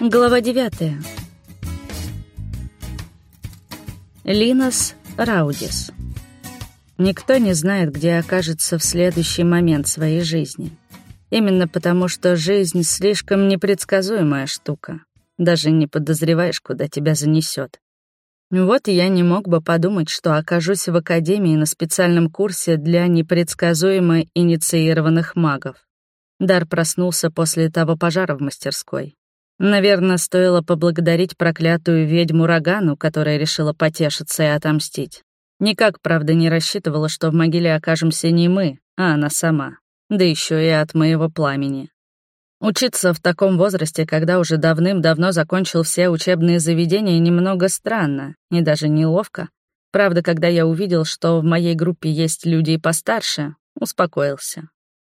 Глава 9. Линос Раудис. Никто не знает, где окажется в следующий момент своей жизни. Именно потому, что жизнь слишком непредсказуемая штука. Даже не подозреваешь, куда тебя занесет. Вот я не мог бы подумать, что окажусь в академии на специальном курсе для непредсказуемо инициированных магов. Дар проснулся после того пожара в мастерской. Наверное, стоило поблагодарить проклятую ведьму Рогану, которая решила потешиться и отомстить. Никак, правда, не рассчитывала, что в могиле окажемся не мы, а она сама. Да еще и от моего пламени. Учиться в таком возрасте, когда уже давным-давно закончил все учебные заведения, немного странно и даже неловко. Правда, когда я увидел, что в моей группе есть люди и постарше, успокоился.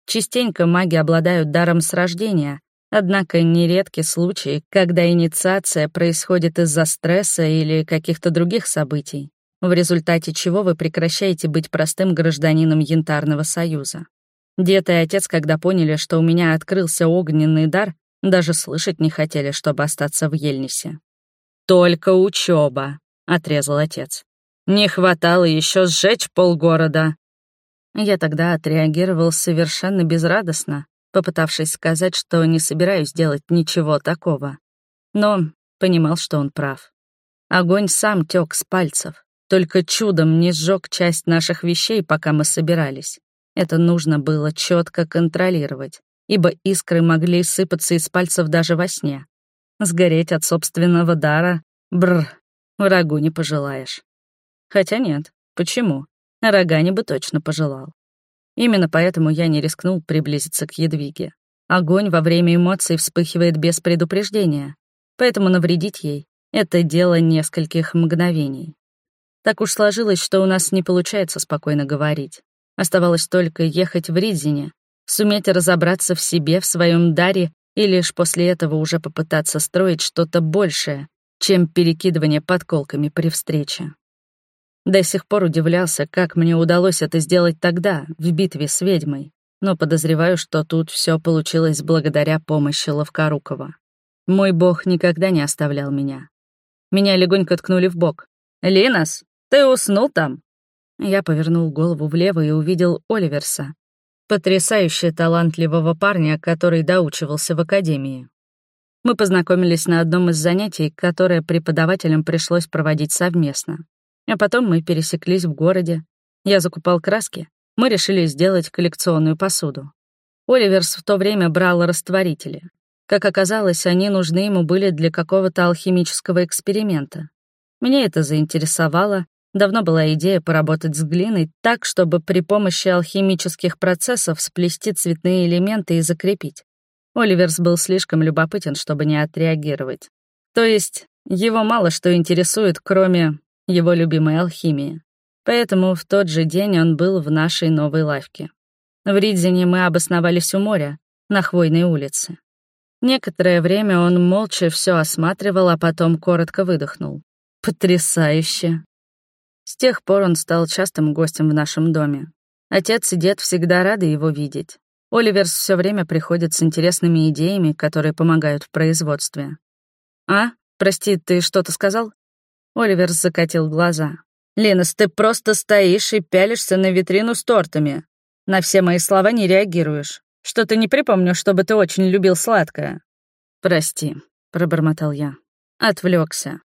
Частенько маги обладают даром с рождения, Однако нередки случаи, когда инициация происходит из-за стресса или каких-то других событий, в результате чего вы прекращаете быть простым гражданином Янтарного Союза. Дед и отец, когда поняли, что у меня открылся огненный дар, даже слышать не хотели, чтобы остаться в Ельнисе. «Только учеба, отрезал отец. «Не хватало еще сжечь полгорода». Я тогда отреагировал совершенно безрадостно, попытавшись сказать, что не собираюсь делать ничего такого. Но понимал, что он прав. Огонь сам тек с пальцев, только чудом не сжег часть наших вещей, пока мы собирались. Это нужно было четко контролировать, ибо искры могли сыпаться из пальцев даже во сне. Сгореть от собственного дара — бррр, врагу не пожелаешь. Хотя нет, почему? Рогани бы точно пожелал. Именно поэтому я не рискнул приблизиться к Едвиге. Огонь во время эмоций вспыхивает без предупреждения, поэтому навредить ей — это дело нескольких мгновений. Так уж сложилось, что у нас не получается спокойно говорить. Оставалось только ехать в Ридзине, суметь разобраться в себе, в своем даре, и лишь после этого уже попытаться строить что-то большее, чем перекидывание подколками при встрече. До сих пор удивлялся, как мне удалось это сделать тогда, в битве с ведьмой, но подозреваю, что тут все получилось благодаря помощи Ловкорукова. Мой бог никогда не оставлял меня. Меня легонько ткнули в бок. «Линос, ты уснул там?» Я повернул голову влево и увидел Оливерса, потрясающе талантливого парня, который доучивался в академии. Мы познакомились на одном из занятий, которое преподавателям пришлось проводить совместно. А потом мы пересеклись в городе. Я закупал краски. Мы решили сделать коллекционную посуду. Оливерс в то время брал растворители. Как оказалось, они нужны ему были для какого-то алхимического эксперимента. Меня это заинтересовало. Давно была идея поработать с глиной так, чтобы при помощи алхимических процессов сплести цветные элементы и закрепить. Оливерс был слишком любопытен, чтобы не отреагировать. То есть его мало что интересует, кроме его любимой алхимии. Поэтому в тот же день он был в нашей новой лавке. В Ридзине мы обосновались у моря, на Хвойной улице. Некоторое время он молча все осматривал, а потом коротко выдохнул. «Потрясающе!» С тех пор он стал частым гостем в нашем доме. Отец и дед всегда рады его видеть. Оливерс все время приходит с интересными идеями, которые помогают в производстве. «А? Прости, ты что-то сказал?» Оливер закатил глаза. «Линус, ты просто стоишь и пялишься на витрину с тортами. На все мои слова не реагируешь. Что-то не припомню, чтобы ты очень любил сладкое». «Прости», — пробормотал я. Отвлекся.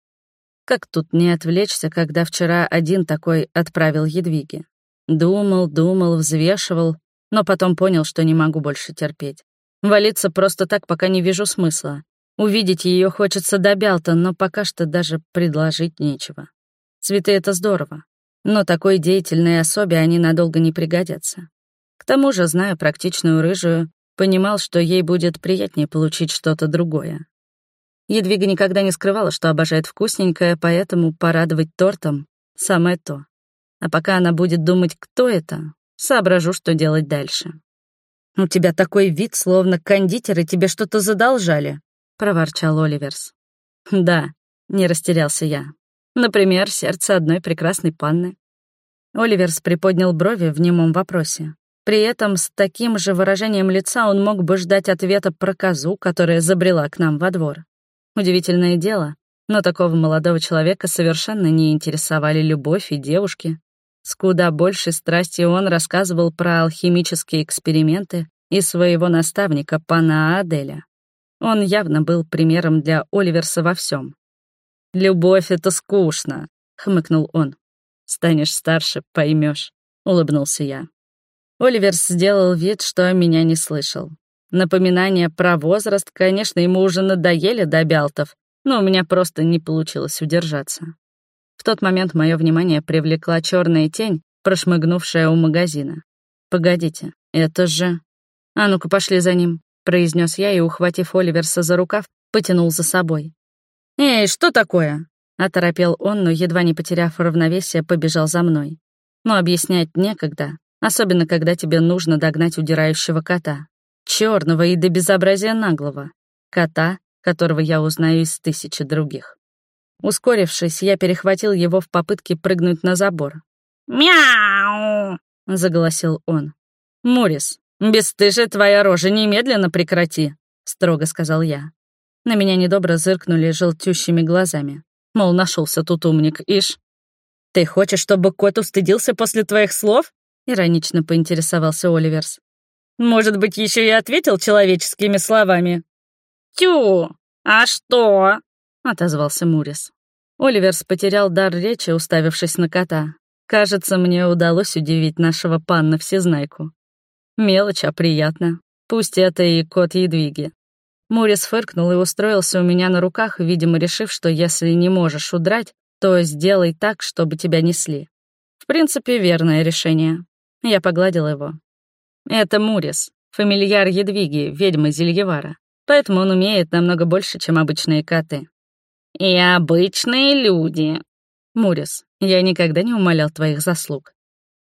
Как тут не отвлечься, когда вчера один такой отправил едвиги? Думал, думал, взвешивал, но потом понял, что не могу больше терпеть. Валиться просто так, пока не вижу смысла. Увидеть ее хочется до Бялта, но пока что даже предложить нечего. Цветы — это здорово, но такой деятельной особе они надолго не пригодятся. К тому же, зная практичную рыжую, понимал, что ей будет приятнее получить что-то другое. Едвига никогда не скрывала, что обожает вкусненькое, поэтому порадовать тортом — самое то. А пока она будет думать, кто это, соображу, что делать дальше. «У тебя такой вид, словно кондитеры тебе что-то задолжали», — проворчал Оливерс. «Да», — не растерялся я. «Например, сердце одной прекрасной панны». Оливерс приподнял брови в немом вопросе. При этом с таким же выражением лица он мог бы ждать ответа про козу, которая забрела к нам во двор. Удивительное дело, но такого молодого человека совершенно не интересовали любовь и девушки. С куда большей страстью он рассказывал про алхимические эксперименты и своего наставника, пана Аделя. Он явно был примером для Оливерса во всем. «Любовь — это скучно», — хмыкнул он. «Станешь старше, поймешь, улыбнулся я. Оливерс сделал вид, что меня не слышал. Напоминания про возраст, конечно, ему уже надоели до бялтов, но у меня просто не получилось удержаться. В тот момент мое внимание привлекла черная тень, прошмыгнувшая у магазина. «Погодите, это же...» «А ну-ка, пошли за ним», — произнес я и, ухватив Оливерса за рукав, потянул за собой. «Эй, что такое?» — оторопел он, но, едва не потеряв равновесие, побежал за мной. Но объяснять некогда, особенно когда тебе нужно догнать удирающего кота. черного и до безобразия наглого. Кота, которого я узнаю из тысячи других. Ускорившись, я перехватил его в попытке прыгнуть на забор. «Мяу!» — заголосил он. «Морис, бесстыжая твоя рожа, немедленно прекрати!» — строго сказал я. На меня недобро зыркнули желтющими глазами. Мол, нашелся тут умник, ишь. «Ты хочешь, чтобы кот устыдился после твоих слов?» — иронично поинтересовался Оливерс. «Может быть, еще и ответил человеческими словами?» «Тю, а что?» — отозвался Мурис. Оливерс потерял дар речи, уставившись на кота. Кажется, мне удалось удивить нашего панна Всезнайку. Мелочь, а приятно. Пусть это и кот Едвиги. Мурис фыркнул и устроился у меня на руках, видимо, решив, что если не можешь удрать, то сделай так, чтобы тебя несли. В принципе, верное решение. Я погладил его. Это Мурис, фамильяр Едвиги, ведьмы Зельевара. Поэтому он умеет намного больше, чем обычные коты. И обычные люди. Мурис, я никогда не умолял твоих заслуг.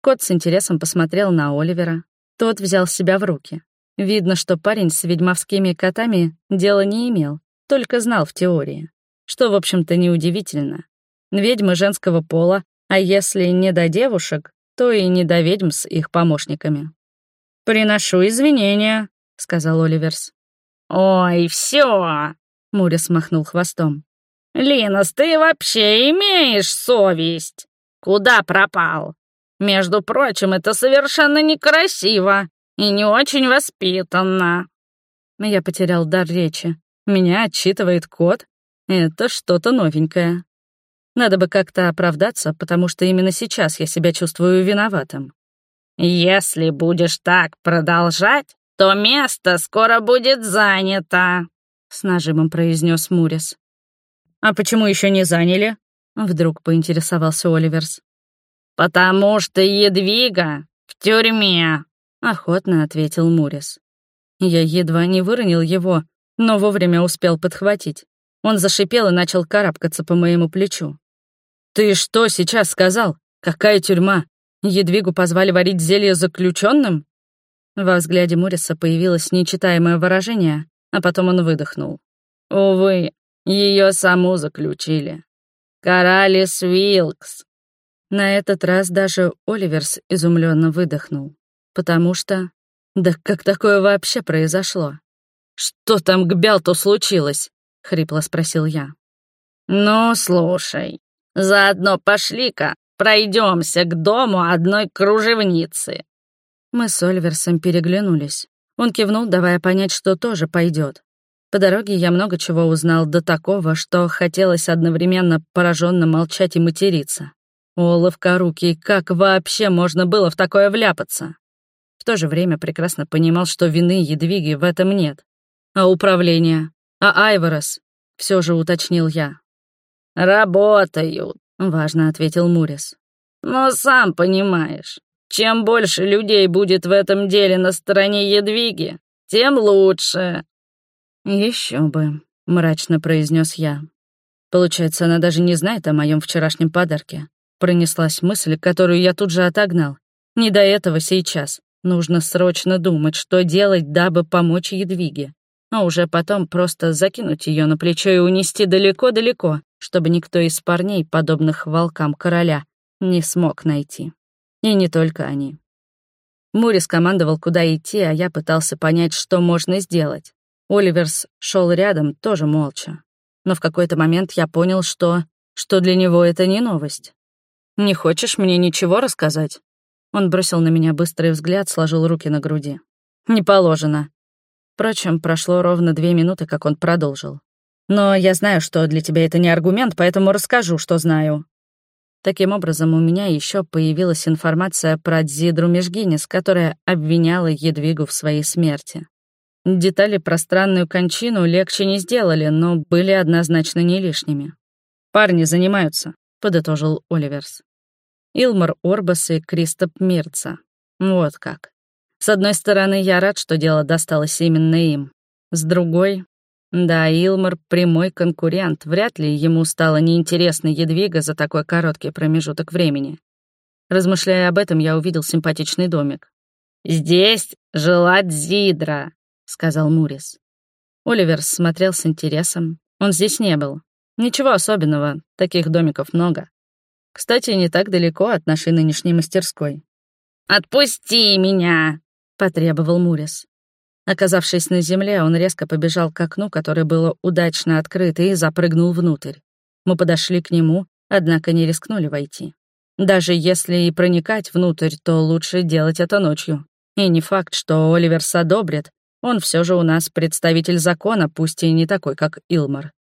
Кот с интересом посмотрел на Оливера. Тот взял себя в руки. Видно, что парень с ведьмовскими котами дела не имел, только знал в теории. Что, в общем-то, неудивительно. Ведьмы женского пола, а если не до девушек, то и не до ведьм с их помощниками. «Приношу извинения», — сказал Оливерс. «Ой, все! Мурис махнул хвостом. «Линос, ты вообще имеешь совесть? Куда пропал? Между прочим, это совершенно некрасиво и не очень воспитанно». Я потерял дар речи. Меня отчитывает кот. Это что-то новенькое. Надо бы как-то оправдаться, потому что именно сейчас я себя чувствую виноватым. «Если будешь так продолжать, то место скоро будет занято», — с нажимом произнес Мурис. «А почему еще не заняли?» — вдруг поинтересовался Оливерс. «Потому что Едвига в тюрьме», — охотно ответил Мурис. Я едва не выронил его, но вовремя успел подхватить. Он зашипел и начал карабкаться по моему плечу. «Ты что сейчас сказал? Какая тюрьма? Едвигу позвали варить зелье заключенным? Во взгляде Муриса появилось нечитаемое выражение, а потом он выдохнул. «Увы, ее саму заключили. Коралис Вилкс». На этот раз даже Оливерс изумленно выдохнул потому что... Да как такое вообще произошло? «Что там к Бялту случилось?» — хрипло спросил я. «Ну, слушай, заодно пошли-ка, пройдемся к дому одной кружевницы». Мы с Ольверсом переглянулись. Он кивнул, давая понять, что тоже пойдет. По дороге я много чего узнал до такого, что хотелось одновременно пораженно молчать и материться. Оловка руки, как вообще можно было в такое вляпаться? В то же время прекрасно понимал, что вины Едвиги в этом нет. А управление? А Айворос? Все же уточнил я. «Работают», — важно ответил Мурис. «Но сам понимаешь, чем больше людей будет в этом деле на стороне Едвиги, тем лучше». Еще бы», — мрачно произнес я. Получается, она даже не знает о моем вчерашнем подарке. Пронеслась мысль, которую я тут же отогнал. Не до этого сейчас. Нужно срочно думать, что делать, дабы помочь Едвиге. А уже потом просто закинуть ее на плечо и унести далеко-далеко, чтобы никто из парней, подобных волкам короля, не смог найти. И не только они. Мурис командовал, куда идти, а я пытался понять, что можно сделать. Оливерс шел рядом, тоже молча. но в какой-то момент я понял, что... что для него это не новость. «Не хочешь мне ничего рассказать?» Он бросил на меня быстрый взгляд, сложил руки на груди. «Не положено». Впрочем, прошло ровно две минуты, как он продолжил. «Но я знаю, что для тебя это не аргумент, поэтому расскажу, что знаю». Таким образом, у меня еще появилась информация про Дзидру Межгинис, которая обвиняла Едвигу в своей смерти. Детали про странную кончину легче не сделали, но были однозначно не лишними. «Парни занимаются», — подытожил Оливерс. Илмар Орбас и Кристоп Мирца. Вот как. С одной стороны, я рад, что дело досталось именно им. С другой... Да, Илмар — прямой конкурент. Вряд ли ему стало неинтересно Едвига за такой короткий промежуток времени. Размышляя об этом, я увидел симпатичный домик. «Здесь жила Дзидра», — сказал Мурис. Оливер смотрел с интересом. Он здесь не был. Ничего особенного, таких домиков много. Кстати, не так далеко от нашей нынешней мастерской. «Отпусти меня!» — потребовал Мурис. Оказавшись на земле, он резко побежал к окну, которое было удачно открыто, и запрыгнул внутрь. Мы подошли к нему, однако не рискнули войти. Даже если и проникать внутрь, то лучше делать это ночью. И не факт, что Оливерс одобрит. Он все же у нас представитель закона, пусть и не такой, как Илмар.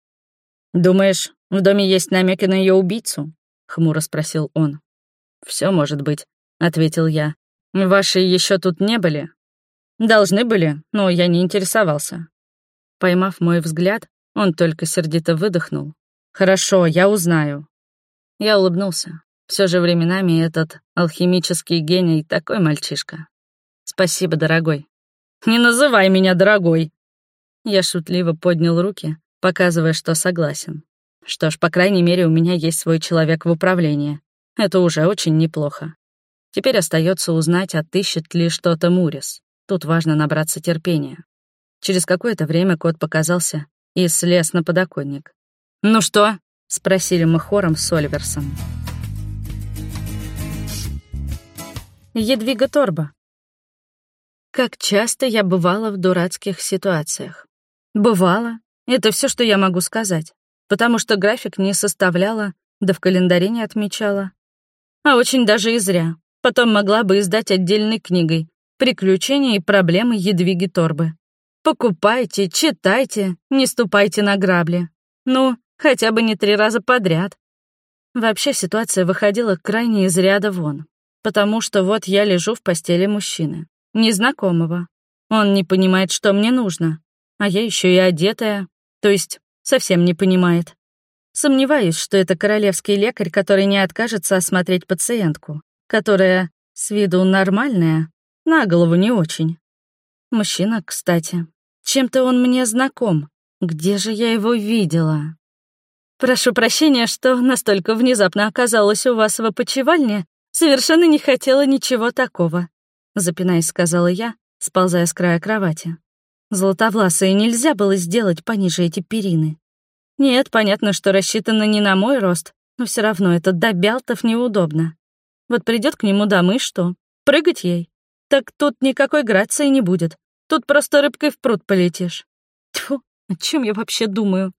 «Думаешь, в доме есть намеки на ее убийцу?» Хмуро спросил он. Все может быть, ответил я. Ваши еще тут не были? Должны были, но я не интересовался. Поймав мой взгляд, он только сердито выдохнул. Хорошо, я узнаю. Я улыбнулся. Все же временами этот алхимический гений такой мальчишка. Спасибо, дорогой. Не называй меня дорогой. Я шутливо поднял руки, показывая, что согласен. Что ж, по крайней мере, у меня есть свой человек в управлении. Это уже очень неплохо. Теперь остается узнать, отыщет ли что-то Мурис. Тут важно набраться терпения. Через какое-то время кот показался и слез на подоконник. «Ну что?» — спросили мы хором с Оливерсом. Едвига Торба. Как часто я бывала в дурацких ситуациях? Бывала. Это все, что я могу сказать потому что график не составляла, да в календаре не отмечала. А очень даже и зря. Потом могла бы издать отдельной книгой «Приключения и проблемы Едвиги Торбы». Покупайте, читайте, не ступайте на грабли. Ну, хотя бы не три раза подряд. Вообще ситуация выходила крайне из ряда вон. Потому что вот я лежу в постели мужчины, незнакомого. Он не понимает, что мне нужно. А я еще и одетая, то есть совсем не понимает. Сомневаюсь, что это королевский лекарь, который не откажется осмотреть пациентку, которая с виду нормальная, на голову не очень. Мужчина, кстати. Чем-то он мне знаком. Где же я его видела? Прошу прощения, что настолько внезапно оказалась у вас в опочивальне. Совершенно не хотела ничего такого. Запинаясь, сказала я, сползая с края кровати. Золотовласые нельзя было сделать пониже эти перины. Нет, понятно, что рассчитано не на мой рост, но все равно это до бялтов неудобно. Вот придет к нему дама и что? Прыгать ей? Так тут никакой грации не будет. Тут просто рыбкой в пруд полетишь. Тьфу, о чем я вообще думаю?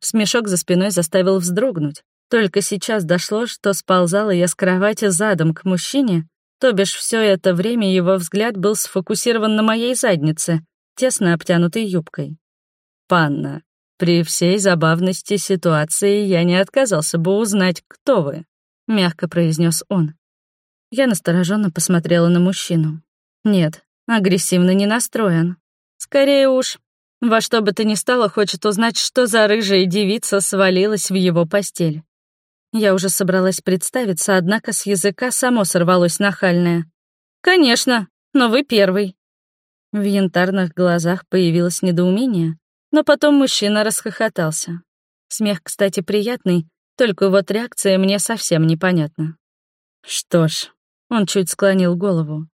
Смешок за спиной заставил вздрогнуть. Только сейчас дошло, что сползала я с кровати задом к мужчине, то бишь все это время его взгляд был сфокусирован на моей заднице, тесно обтянутой юбкой. «Панна, при всей забавности ситуации я не отказался бы узнать, кто вы», — мягко произнес он. Я настороженно посмотрела на мужчину. Нет, агрессивно не настроен. Скорее уж, во что бы то ни стало, хочет узнать, что за рыжая девица свалилась в его постель. Я уже собралась представиться, однако с языка само сорвалось нахальное. «Конечно, но вы первый. В янтарных глазах появилось недоумение, но потом мужчина расхохотался. Смех, кстати, приятный, только вот реакция мне совсем непонятна. Что ж, он чуть склонил голову.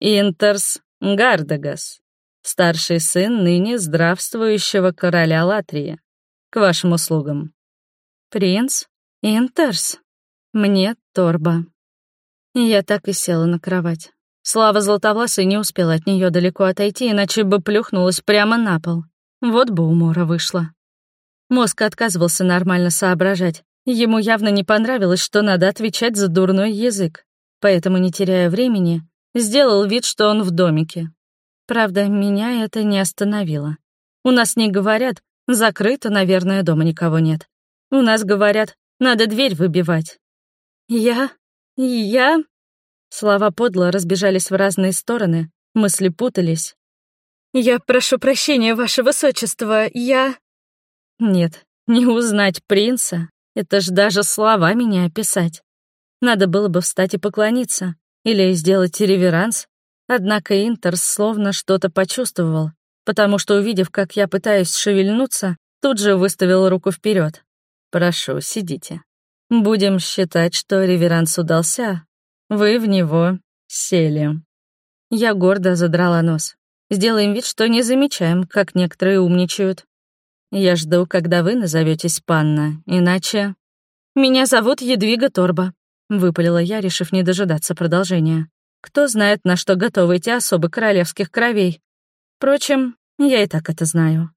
Интерс Гардагас, старший сын ныне здравствующего короля Латрии. К вашим услугам. Принц Интерс. Мне торба. Я так и села на кровать. Слава Златовласой не успела от нее далеко отойти, иначе бы плюхнулась прямо на пол. Вот бы умора вышла. Мозг отказывался нормально соображать. Ему явно не понравилось, что надо отвечать за дурной язык. Поэтому, не теряя времени, сделал вид, что он в домике. Правда, меня это не остановило. У нас не говорят, закрыто, наверное, дома никого нет. У нас говорят, надо дверь выбивать. Я... я... Слова подло разбежались в разные стороны, мысли путались. «Я прошу прощения, ваше высочество, я...» Нет, не узнать принца. Это ж даже словами не описать. Надо было бы встать и поклониться, или сделать реверанс. Однако Интерс словно что-то почувствовал, потому что, увидев, как я пытаюсь шевельнуться, тут же выставил руку вперед. «Прошу, сидите. Будем считать, что реверанс удался. Вы в него сели». Я гордо задрала нос. Сделаем вид, что не замечаем, как некоторые умничают. Я жду, когда вы назоветесь панна, иначе... Меня зовут Едвига Торба, выпалила я, решив не дожидаться продолжения. Кто знает, на что готовы эти особы королевских кровей. Впрочем, я и так это знаю.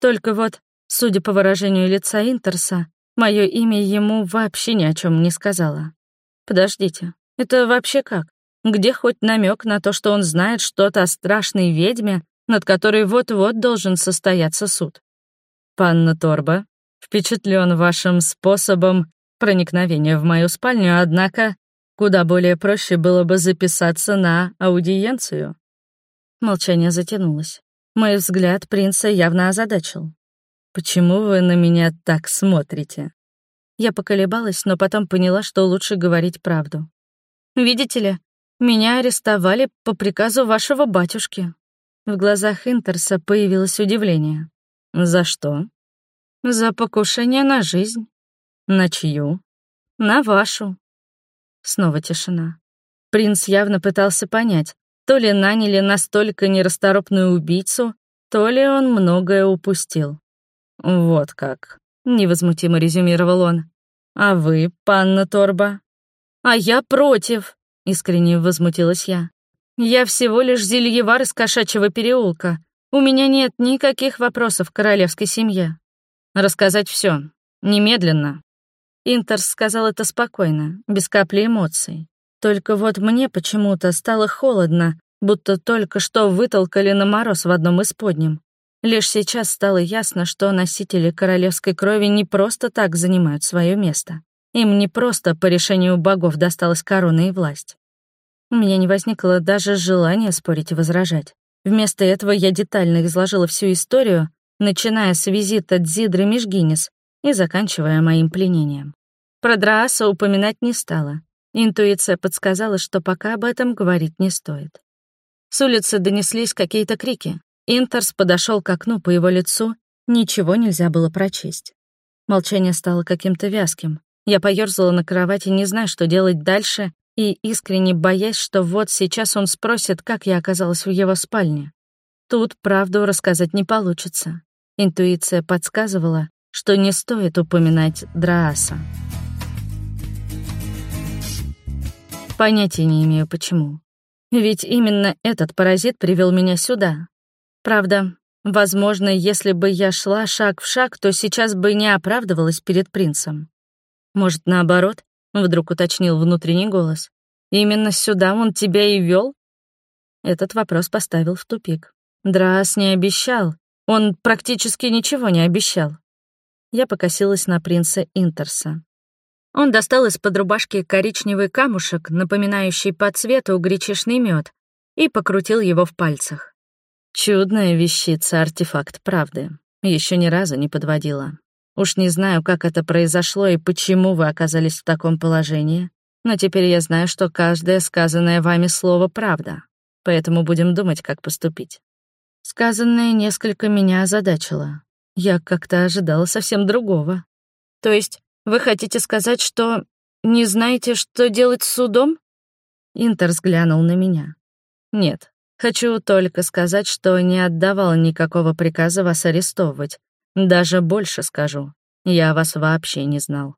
Только вот, судя по выражению лица Интерса, мое имя ему вообще ни о чем не сказала. Подождите, это вообще как? Где хоть намек на то, что он знает что-то о страшной ведьме, над которой вот-вот должен состояться суд? «Панна Торба, впечатлен вашим способом проникновения в мою спальню, однако куда более проще было бы записаться на аудиенцию». Молчание затянулось. Мой взгляд принца явно озадачил. «Почему вы на меня так смотрите?» Я поколебалась, но потом поняла, что лучше говорить правду. «Видите ли, меня арестовали по приказу вашего батюшки». В глазах Интерса появилось удивление. «За что?» «За покушение на жизнь». «На чью?» «На вашу». Снова тишина. Принц явно пытался понять, то ли наняли настолько нерасторопную убийцу, то ли он многое упустил. «Вот как», — невозмутимо резюмировал он. «А вы, панна Торба?» «А я против», — искренне возмутилась я. «Я всего лишь зельевар из кошачьего переулка, у меня нет никаких вопросов к королевской семье. Рассказать все, немедленно. Интерс сказал это спокойно, без капли эмоций. Только вот мне почему-то стало холодно, будто только что вытолкали на мороз в одном из подним. Лишь сейчас стало ясно, что носители королевской крови не просто так занимают свое место. Им не просто по решению богов досталась корона и власть. У меня не возникло даже желания спорить и возражать. Вместо этого я детально изложила всю историю, начиная с визита Дзидры Межгинис и заканчивая моим пленением. Про Драаса упоминать не стала. Интуиция подсказала, что пока об этом говорить не стоит. С улицы донеслись какие-то крики. Интерс подошел к окну по его лицу, ничего нельзя было прочесть. Молчание стало каким-то вязким. Я поёрзала на кровати, не зная, что делать дальше, и искренне боясь, что вот сейчас он спросит, как я оказалась в его спальне. Тут правду рассказать не получится. Интуиция подсказывала, что не стоит упоминать Драаса. Понятия не имею, почему. Ведь именно этот паразит привел меня сюда. Правда, возможно, если бы я шла шаг в шаг, то сейчас бы не оправдывалась перед принцем. Может, наоборот, Вдруг уточнил внутренний голос. «Именно сюда он тебя и вел? Этот вопрос поставил в тупик. Драс не обещал. Он практически ничего не обещал. Я покосилась на принца Интерса. Он достал из-под рубашки коричневый камушек, напоминающий по цвету гречишный мед, и покрутил его в пальцах. Чудная вещица, артефакт правды. Еще ни разу не подводила. Уж не знаю, как это произошло и почему вы оказались в таком положении, но теперь я знаю, что каждое сказанное вами слово — правда, поэтому будем думать, как поступить. Сказанное несколько меня озадачило. Я как-то ожидала совсем другого. То есть вы хотите сказать, что не знаете, что делать с судом? Интер взглянул на меня. Нет, хочу только сказать, что не отдавал никакого приказа вас арестовывать, даже больше скажу, я вас вообще не знал.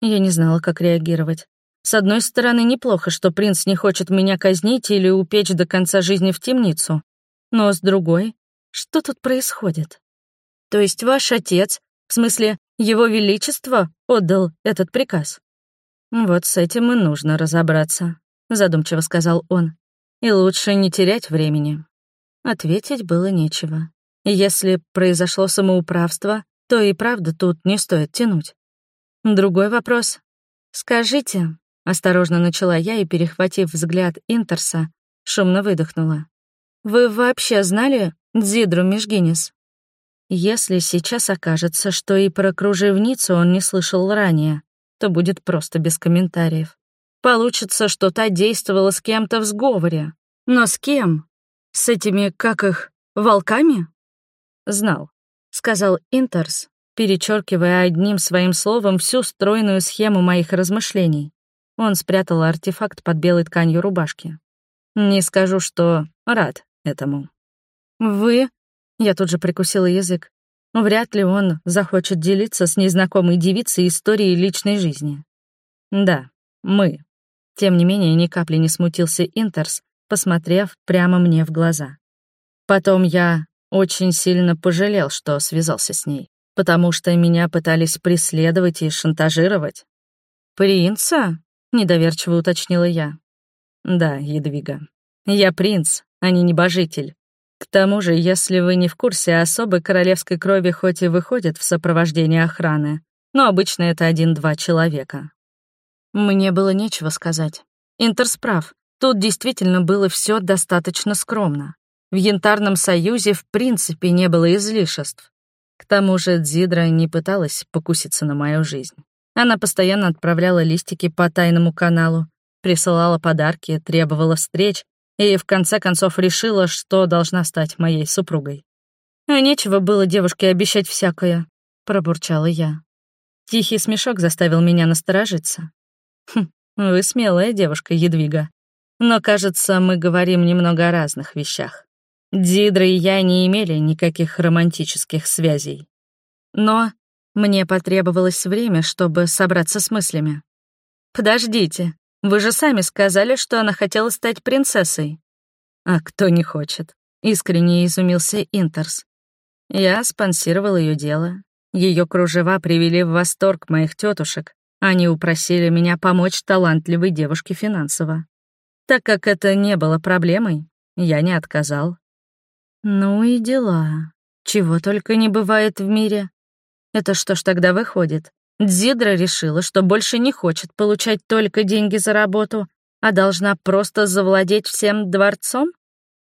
Я не знала, как реагировать. С одной стороны, неплохо, что принц не хочет меня казнить или упечь до конца жизни в темницу. Но с другой, что тут происходит? То есть ваш отец В смысле, его величество отдал этот приказ. Вот с этим и нужно разобраться, задумчиво сказал он. И лучше не терять времени. Ответить было нечего. Если произошло самоуправство, то и правда тут не стоит тянуть. Другой вопрос. «Скажите», — осторожно начала я и, перехватив взгляд Интерса, шумно выдохнула. «Вы вообще знали Дзидру Межгинис?» Если сейчас окажется, что и про кружевницу он не слышал ранее, то будет просто без комментариев. Получится, что та действовала с кем-то в сговоре. Но с кем? С этими, как их, волками? Знал, сказал Интерс, перечеркивая одним своим словом всю стройную схему моих размышлений. Он спрятал артефакт под белой тканью рубашки. Не скажу, что рад этому. «Вы я тут же прикусила язык. Вряд ли он захочет делиться с незнакомой девицей историей личной жизни. Да, мы. Тем не менее, ни капли не смутился Интерс, посмотрев прямо мне в глаза. Потом я очень сильно пожалел, что связался с ней, потому что меня пытались преследовать и шантажировать. «Принца?» — недоверчиво уточнила я. «Да, Едвига. Я принц, а не небожитель. К тому же, если вы не в курсе, особы королевской крови хоть и выходят в сопровождении охраны, но обычно это один-два человека. Мне было нечего сказать. Интерс прав. Тут действительно было все достаточно скромно. В Янтарном союзе в принципе не было излишеств. К тому же Дзидра не пыталась покуситься на мою жизнь. Она постоянно отправляла листики по тайному каналу, присылала подарки, требовала встреч и в конце концов решила, что должна стать моей супругой. «А нечего было девушке обещать всякое», — пробурчала я. Тихий смешок заставил меня насторожиться. «Хм, вы смелая девушка, Едвига. Но, кажется, мы говорим немного о разных вещах. Дидра и я не имели никаких романтических связей. Но мне потребовалось время, чтобы собраться с мыслями. «Подождите, вы же сами сказали, что она хотела стать принцессой. А кто не хочет? Искренне изумился Интерс. Я спонсировал ее дело. Ее кружева привели в восторг моих тетушек. Они упросили меня помочь талантливой девушке финансово. Так как это не было проблемой, я не отказал. Ну и дела. Чего только не бывает в мире. Это что ж тогда выходит? Дзидра решила, что больше не хочет получать только деньги за работу, а должна просто завладеть всем дворцом?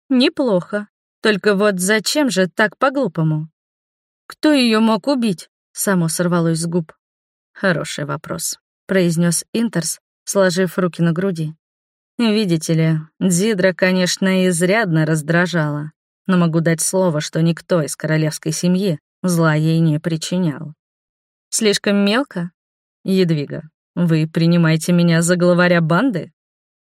Неплохо. Только вот зачем же так по-глупому? Кто ее мог убить? Само сорвалось с губ. Хороший вопрос, произнес Интерс, сложив руки на груди. Видите ли, Дзидра, конечно, изрядно раздражала, но могу дать слово, что никто из королевской семьи зла ей не причинял. Слишком мелко? Едвига, вы принимаете меня за главаря банды?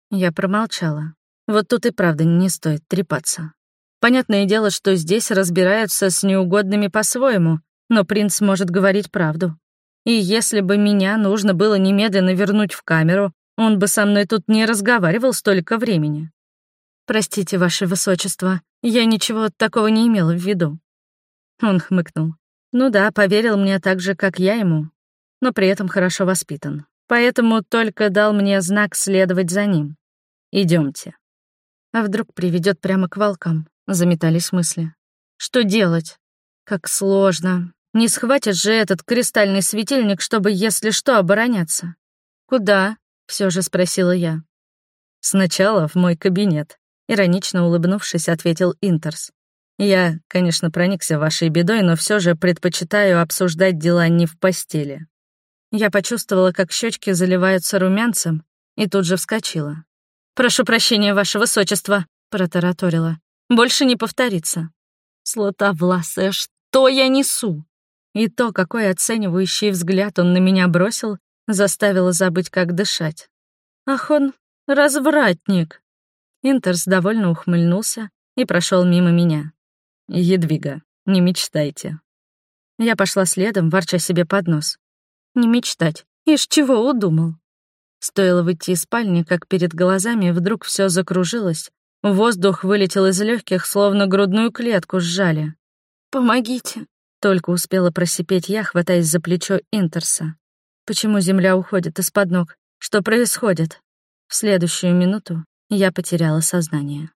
Я промолчала. Вот тут и правда не стоит трепаться. Понятное дело, что здесь разбираются с неугодными по-своему, но принц может говорить правду. И если бы меня нужно было немедленно вернуть в камеру, он бы со мной тут не разговаривал столько времени. Простите, ваше высочество, я ничего такого не имела в виду. Он хмыкнул. Ну да, поверил мне так же, как я ему, но при этом хорошо воспитан. Поэтому только дал мне знак следовать за ним. Идемте. А вдруг приведет прямо к волкам? Заметались мысли. Что делать? Как сложно. Не схватит же этот кристальный светильник, чтобы, если что, обороняться. Куда? Все же спросила я. Сначала в мой кабинет. Иронично улыбнувшись, ответил Интерс. Я, конечно, проникся вашей бедой, но все же предпочитаю обсуждать дела не в постели. Я почувствовала, как щечки заливаются румянцем, и тут же вскочила. «Прошу прощения, ваше высочество», — протараторила. «Больше не повторится». «Слотовласая, что я несу?» И то, какой оценивающий взгляд он на меня бросил, заставило забыть, как дышать. «Ах он, развратник!» Интерс довольно ухмыльнулся и прошел мимо меня. «Едвига, не мечтайте». Я пошла следом, ворча себе под нос. «Не мечтать. Ишь, чего удумал?» Стоило выйти из спальни, как перед глазами вдруг все закружилось. Воздух вылетел из легких, словно грудную клетку сжали. «Помогите!» — Только успела просипеть я, хватаясь за плечо Интерса. Почему земля уходит из-под ног? Что происходит? В следующую минуту я потеряла сознание.